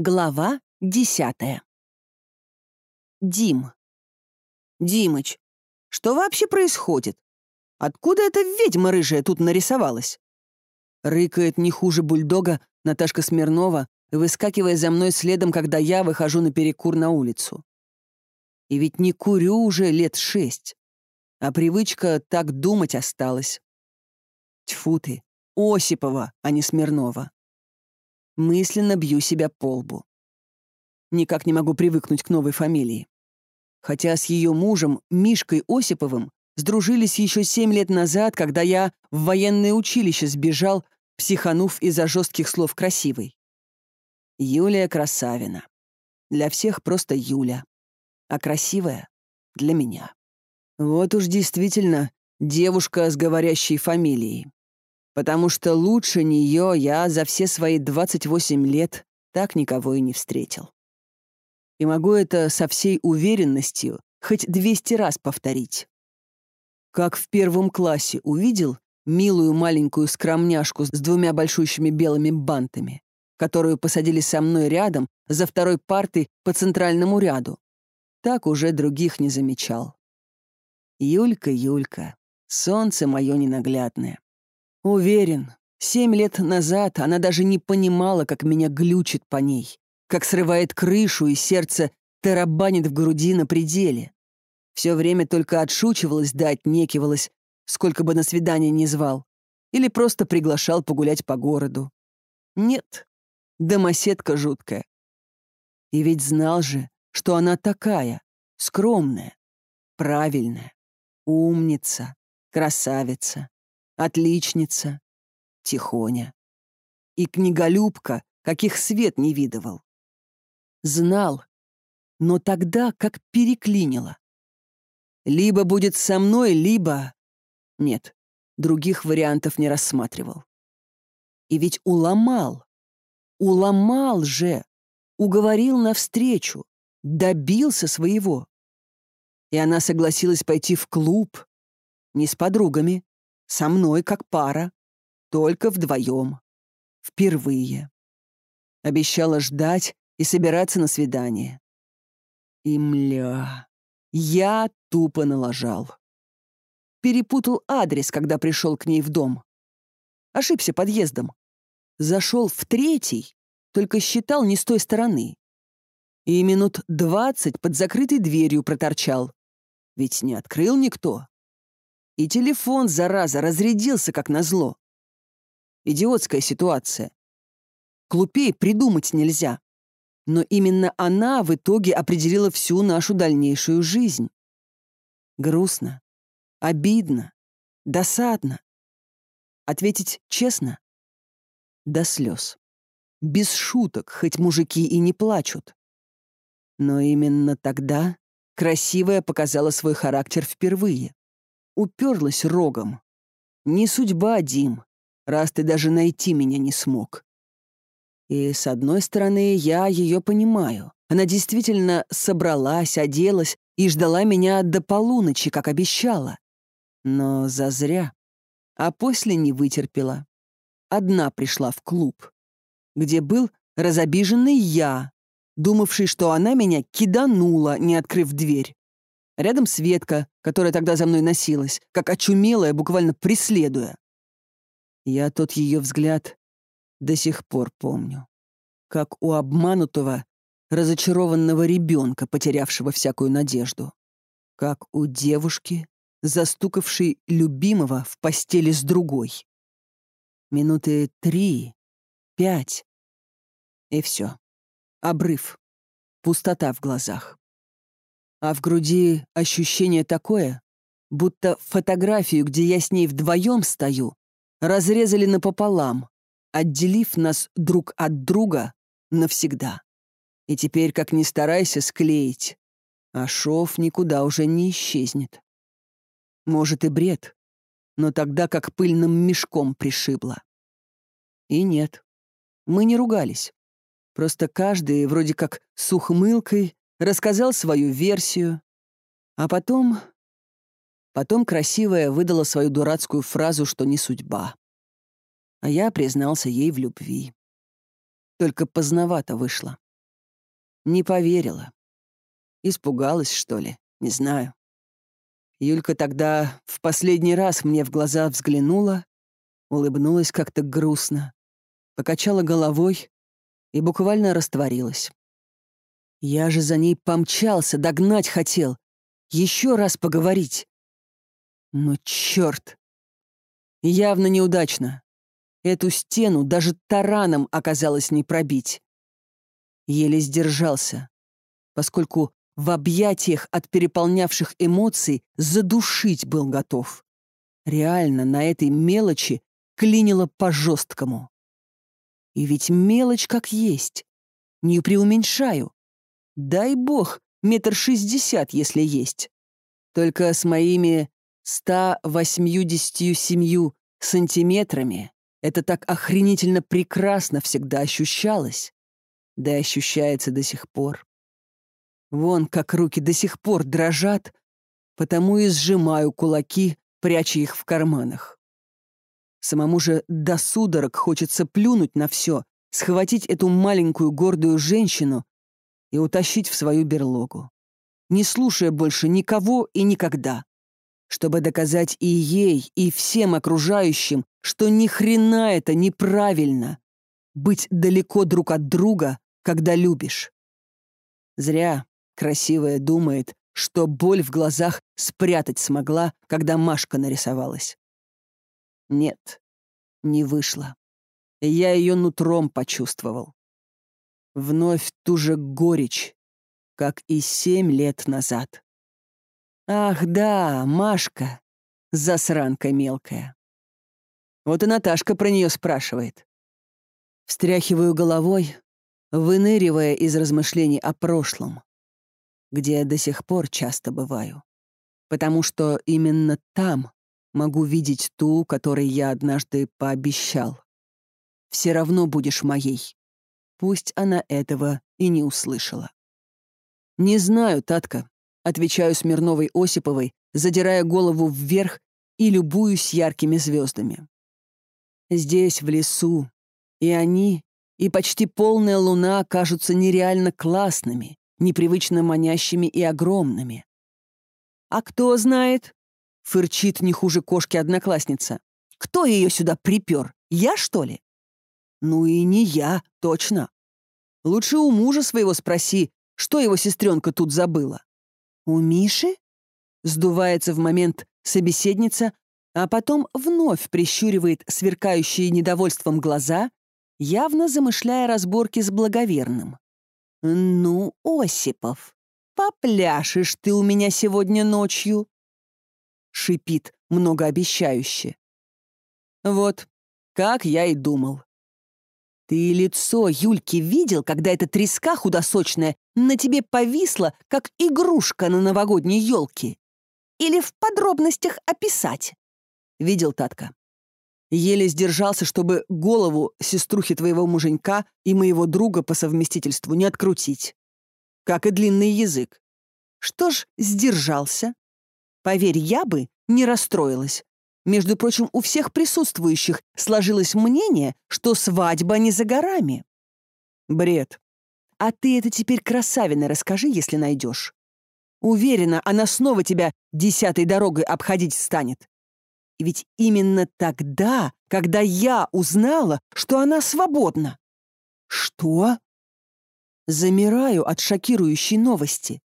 Глава десятая. Дим. «Димыч, что вообще происходит? Откуда эта ведьма рыжая тут нарисовалась?» Рыкает не хуже бульдога Наташка Смирнова, выскакивая за мной следом, когда я выхожу на перекур на улицу. И ведь не курю уже лет шесть, а привычка так думать осталась. Тьфу ты, Осипова, а не Смирнова. Мысленно бью себя по лбу. Никак не могу привыкнуть к новой фамилии. Хотя с ее мужем, Мишкой Осиповым, сдружились еще семь лет назад, когда я в военное училище сбежал, психанув из-за жестких слов красивой. Юлия Красавина. Для всех просто Юля. А красивая — для меня. Вот уж действительно девушка с говорящей фамилией потому что лучше нее я за все свои 28 лет так никого и не встретил. И могу это со всей уверенностью хоть 200 раз повторить. Как в первом классе увидел милую маленькую скромняшку с двумя большущими белыми бантами, которую посадили со мной рядом за второй партой по центральному ряду, так уже других не замечал. Юлька, Юлька, солнце мое ненаглядное. Уверен, семь лет назад она даже не понимала, как меня глючит по ней, как срывает крышу и сердце тарабанит в груди на пределе. Все время только отшучивалась да отнекивалась, сколько бы на свидание ни звал, или просто приглашал погулять по городу. Нет, домоседка жуткая. И ведь знал же, что она такая, скромная, правильная, умница, красавица отличница, тихоня. И книголюбка, каких свет не видывал. Знал, но тогда как переклинило. Либо будет со мной, либо... Нет, других вариантов не рассматривал. И ведь уломал. Уломал же. Уговорил навстречу. Добился своего. И она согласилась пойти в клуб. Не с подругами, со мной как пара. Только вдвоем. Впервые. Обещала ждать и собираться на свидание. И мля, я тупо налажал. Перепутал адрес, когда пришел к ней в дом. Ошибся подъездом. Зашел в третий, только считал не с той стороны. И минут двадцать под закрытой дверью проторчал. Ведь не открыл никто. И телефон, зараза, разрядился как назло. Идиотская ситуация. Глупее придумать нельзя. Но именно она в итоге определила всю нашу дальнейшую жизнь. Грустно, обидно, досадно. Ответить честно? До слез. Без шуток, хоть мужики и не плачут. Но именно тогда красивая показала свой характер впервые уперлась рогом. Не судьба, Дим, раз ты даже найти меня не смог. И, с одной стороны, я ее понимаю. Она действительно собралась, оделась и ждала меня до полуночи, как обещала. Но зазря. А после не вытерпела. Одна пришла в клуб, где был разобиженный я, думавший, что она меня киданула, не открыв дверь. Рядом Светка, которая тогда за мной носилась, как очумелая, буквально преследуя. Я тот ее взгляд до сих пор помню. Как у обманутого, разочарованного ребенка, потерявшего всякую надежду. Как у девушки, застукавшей любимого в постели с другой. Минуты три, пять. И все. Обрыв. Пустота в глазах. А в груди ощущение такое, будто фотографию, где я с ней вдвоем стою, разрезали напополам, отделив нас друг от друга навсегда. И теперь, как ни старайся склеить, а шов никуда уже не исчезнет. Может и бред, но тогда как пыльным мешком пришибло. И нет, мы не ругались. Просто каждый вроде как с ухмылкой рассказал свою версию, а потом... Потом красивая выдала свою дурацкую фразу, что не судьба. А я признался ей в любви. Только поздновато вышло. Не поверила. Испугалась, что ли? Не знаю. Юлька тогда в последний раз мне в глаза взглянула, улыбнулась как-то грустно, покачала головой и буквально растворилась. Я же за ней помчался, догнать хотел, еще раз поговорить. Но черт! Явно неудачно. Эту стену даже тараном оказалось не пробить. Еле сдержался, поскольку в объятиях от переполнявших эмоций задушить был готов. Реально на этой мелочи клинило по-жесткому. И ведь мелочь как есть. Не преуменьшаю. Дай бог, метр шестьдесят, если есть. Только с моими 187 сантиметрами это так охренительно прекрасно всегда ощущалось. Да и ощущается до сих пор. Вон как руки до сих пор дрожат, потому и сжимаю кулаки, пряча их в карманах. Самому же до судорог хочется плюнуть на все, схватить эту маленькую гордую женщину и утащить в свою берлогу, не слушая больше никого и никогда чтобы доказать и ей, и всем окружающим, что ни хрена это неправильно — быть далеко друг от друга, когда любишь. Зря красивая думает, что боль в глазах спрятать смогла, когда Машка нарисовалась. Нет, не вышло. Я ее нутром почувствовал. Вновь ту же горечь, как и семь лет назад. Ах да, Машка, засранка мелкая. Вот и Наташка про нее спрашивает. Встряхиваю головой, выныривая из размышлений о прошлом, где я до сих пор часто бываю. Потому что именно там могу видеть ту, которой я однажды пообещал. Все равно будешь моей. Пусть она этого и не услышала. Не знаю, Татка, Отвечаю Смирновой Осиповой, задирая голову вверх и любуюсь яркими звездами. Здесь, в лесу, и они, и почти полная луна кажутся нереально классными, непривычно манящими и огромными. «А кто знает?» — фырчит не хуже кошки-одноклассница. «Кто ее сюда припер? Я, что ли?» «Ну и не я, точно. Лучше у мужа своего спроси, что его сестренка тут забыла. «У Миши?» — сдувается в момент собеседница, а потом вновь прищуривает сверкающие недовольством глаза, явно замышляя разборки с благоверным. «Ну, Осипов, попляшешь ты у меня сегодня ночью!» Шипит многообещающе. Вот, как я и думал. Ты лицо Юльки видел, когда эта треска худосочная на тебе повисла, как игрушка на новогодней елке? Или в подробностях описать? Видел, Татка. Еле сдержался, чтобы голову сеструхи твоего муженька и моего друга по совместительству не открутить. Как и длинный язык. Что ж, сдержался. Поверь, я бы не расстроилась. Между прочим, у всех присутствующих сложилось мнение, что свадьба не за горами. Бред. А ты это теперь красавиной расскажи, если найдешь. Уверена, она снова тебя десятой дорогой обходить станет. Ведь именно тогда, когда я узнала, что она свободна. Что? Замираю от шокирующей новости.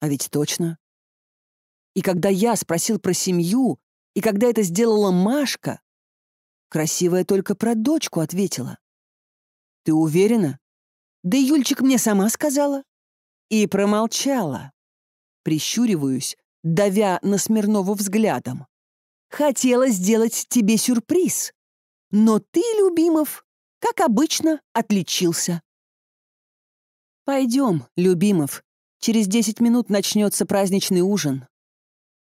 А ведь точно. И когда я спросил про семью, и когда это сделала Машка, красивая только про дочку ответила. «Ты уверена?» «Да Юльчик мне сама сказала». И промолчала. Прищуриваюсь, давя на Смирнову взглядом. «Хотела сделать тебе сюрприз, но ты, Любимов, как обычно, отличился». «Пойдем, Любимов, через десять минут начнется праздничный ужин.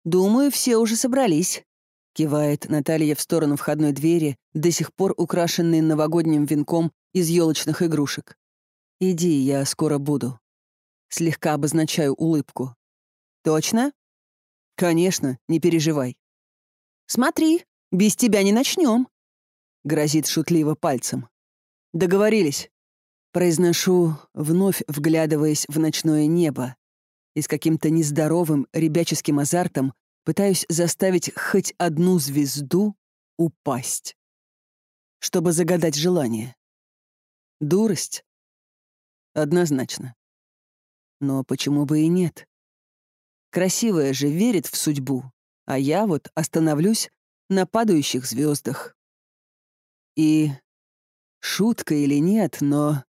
Думаю, все уже собрались». Кивает Наталья в сторону входной двери, до сих пор украшенной новогодним венком из елочных игрушек. «Иди, я скоро буду». Слегка обозначаю улыбку. «Точно?» «Конечно, не переживай». «Смотри, без тебя не начнем», — грозит шутливо пальцем. «Договорились». Произношу, вновь вглядываясь в ночное небо, и с каким-то нездоровым ребяческим азартом пытаюсь заставить хоть одну звезду упасть, чтобы загадать желание. Дурость? Однозначно. Но почему бы и нет? Красивая же верит в судьбу, а я вот остановлюсь на падающих звездах. И шутка или нет, но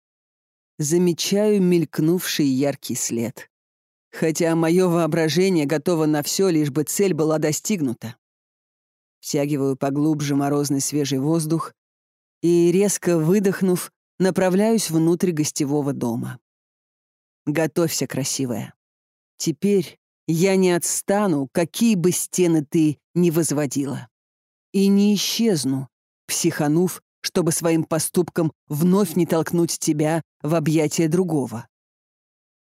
замечаю мелькнувший яркий след. Хотя мое воображение готово на все, лишь бы цель была достигнута. Втягиваю поглубже морозный свежий воздух и, резко выдохнув, направляюсь внутрь гостевого дома. Готовься, красивая. Теперь я не отстану, какие бы стены ты ни возводила. И не исчезну, психанув, чтобы своим поступком вновь не толкнуть тебя в объятия другого.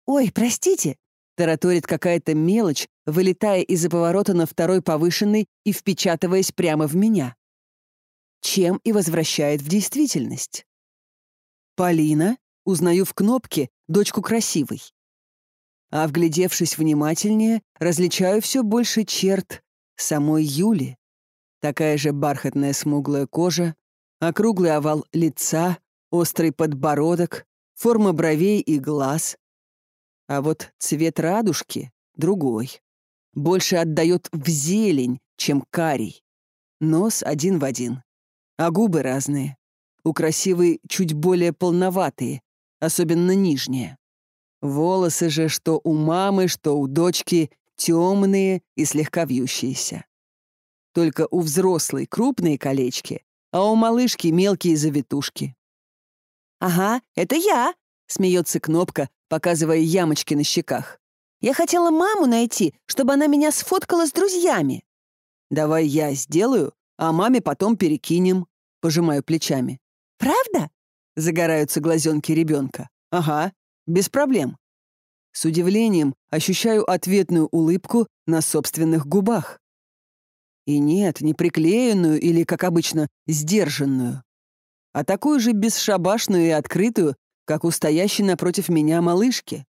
«Ой, простите», — тараторит какая-то мелочь, вылетая из-за поворота на второй повышенный и впечатываясь прямо в меня. Чем и возвращает в действительность. Полина, узнаю в кнопке, дочку красивой. А вглядевшись внимательнее, различаю все больше черт самой Юли. Такая же бархатная смуглая кожа, округлый овал лица, острый подбородок, форма бровей и глаз. А вот цвет радужки другой. Больше отдает в зелень, чем карий. Нос один в один. А губы разные. У красивой чуть более полноватые, особенно нижние. Волосы же, что у мамы, что у дочки, темные и слегка вьющиеся. Только у взрослой крупные колечки, а у малышки мелкие завитушки. «Ага, это я!» — смеется Кнопка, показывая ямочки на щеках. «Я хотела маму найти, чтобы она меня сфоткала с друзьями». «Давай я сделаю, а маме потом перекинем», — пожимаю плечами. «Правда?» — загораются глазенки ребенка. «Ага, без проблем». С удивлением ощущаю ответную улыбку на собственных губах. И нет, не приклеенную или, как обычно, сдержанную, а такую же бесшабашную и открытую, как у стоящей напротив меня малышки.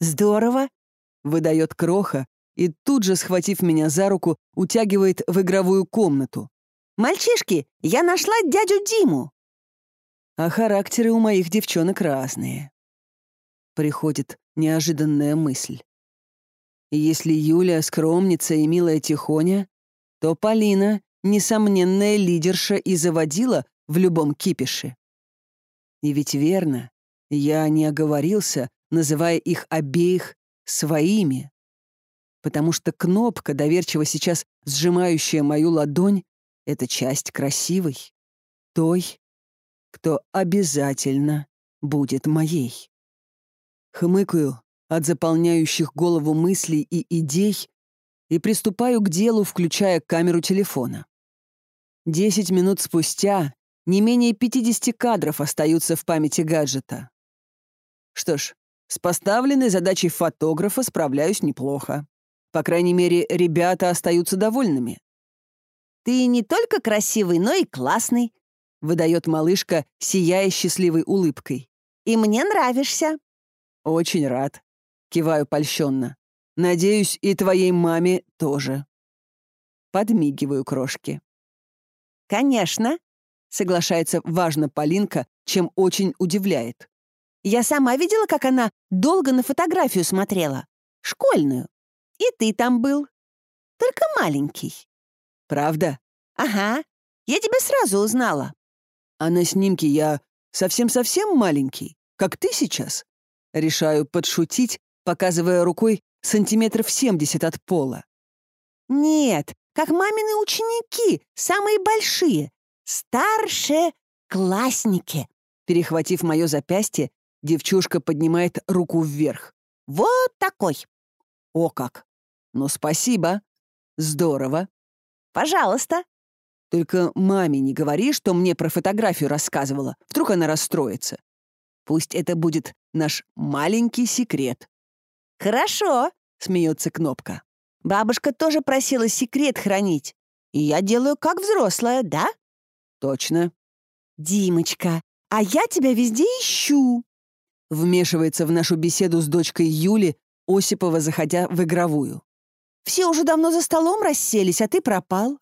«Здорово!» — выдает кроха и тут же, схватив меня за руку, утягивает в игровую комнату. «Мальчишки, я нашла дядю Диму!» А характеры у моих девчонок разные. Приходит неожиданная мысль. Если Юля скромница и милая тихоня, то Полина — несомненная лидерша и заводила в любом кипише. И ведь верно, я не оговорился, называя их обеих своими. Потому что кнопка, доверчиво сейчас сжимающая мою ладонь, — это часть красивой, той, кто обязательно будет моей. Хмыкаю от заполняющих голову мыслей и идей и приступаю к делу, включая камеру телефона. Десять минут спустя не менее 50 кадров остаются в памяти гаджета. Что ж, с поставленной задачей фотографа справляюсь неплохо. По крайней мере, ребята остаются довольными. «Ты не только красивый, но и классный», — выдает малышка, сияя счастливой улыбкой. «И мне нравишься». «Очень рад», — киваю польщенно. Надеюсь, и твоей маме тоже. Подмигиваю крошки. Конечно, соглашается важно Полинка, чем очень удивляет. Я сама видела, как она долго на фотографию смотрела. Школьную. И ты там был. Только маленький. Правда? Ага. Я тебя сразу узнала. А на снимке я совсем-совсем маленький, как ты сейчас. Решаю подшутить, показывая рукой сантиметров 70 от пола. «Нет, как мамины ученики, самые большие, старшие классники». Перехватив мое запястье, девчушка поднимает руку вверх. «Вот такой». «О как! Ну, спасибо. Здорово. Пожалуйста». Только маме не говори, что мне про фотографию рассказывала. Вдруг она расстроится. Пусть это будет наш маленький секрет. «Хорошо», — смеется Кнопка. «Бабушка тоже просила секрет хранить. И я делаю как взрослая, да?» «Точно». «Димочка, А я тебя везде ищу!» Вмешивается в нашу беседу с дочкой Юли, Осипова заходя в игровую. «Все уже давно за столом расселись, а ты пропал».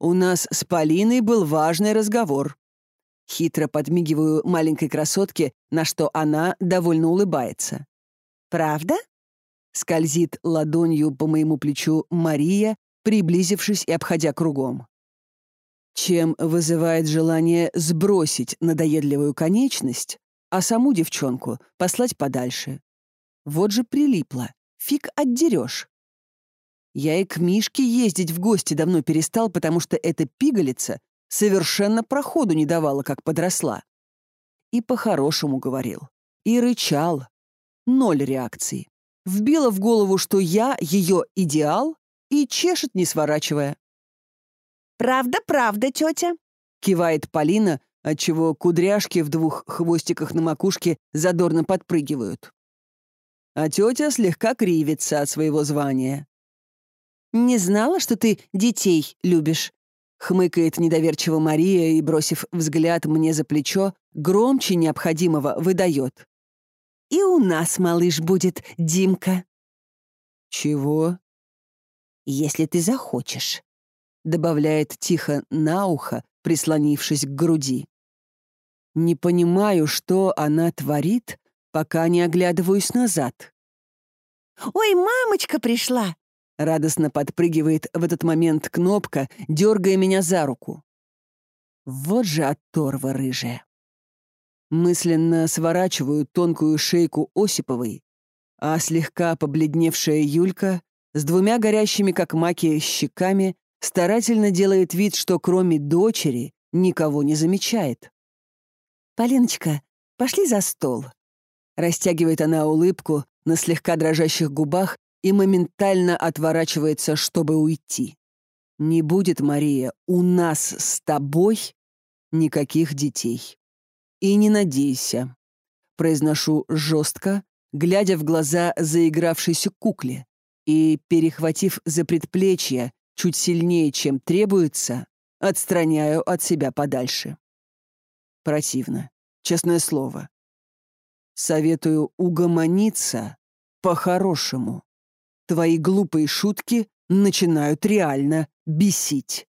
«У нас с Полиной был важный разговор». Хитро подмигиваю маленькой красотке, на что она довольно улыбается. «Правда?» Скользит ладонью по моему плечу Мария, приблизившись и обходя кругом. Чем вызывает желание сбросить надоедливую конечность, а саму девчонку послать подальше. Вот же прилипла. Фиг отдерешь. Я и к Мишке ездить в гости давно перестал, потому что эта пигалица совершенно проходу не давала, как подросла. И по-хорошему говорил. И рычал. Ноль реакции. Вбила в голову, что я ее идеал, и чешет, не сворачивая. «Правда, правда, тетя?» — кивает Полина, отчего кудряшки в двух хвостиках на макушке задорно подпрыгивают. А тетя слегка кривится от своего звания. «Не знала, что ты детей любишь», — хмыкает недоверчиво Мария и, бросив взгляд мне за плечо, громче необходимого выдает. «И у нас малыш будет, Димка». «Чего?» «Если ты захочешь», — добавляет тихо на ухо, прислонившись к груди. Не понимаю, что она творит, пока не оглядываюсь назад. «Ой, мамочка пришла!» Радостно подпрыгивает в этот момент кнопка, дергая меня за руку. Вот же оторва рыжая. Мысленно сворачиваю тонкую шейку Осиповой, а слегка побледневшая Юлька с двумя горящими, как маки, щеками старательно делает вид, что кроме дочери никого не замечает. «Полиночка, пошли за стол». Растягивает она улыбку на слегка дрожащих губах и моментально отворачивается, чтобы уйти. «Не будет, Мария, у нас с тобой никаких детей. И не надейся», — произношу жестко, глядя в глаза заигравшейся кукле и, перехватив за предплечье чуть сильнее, чем требуется, отстраняю от себя подальше. Противно, честное слово. Советую угомониться по-хорошему. Твои глупые шутки начинают реально бесить.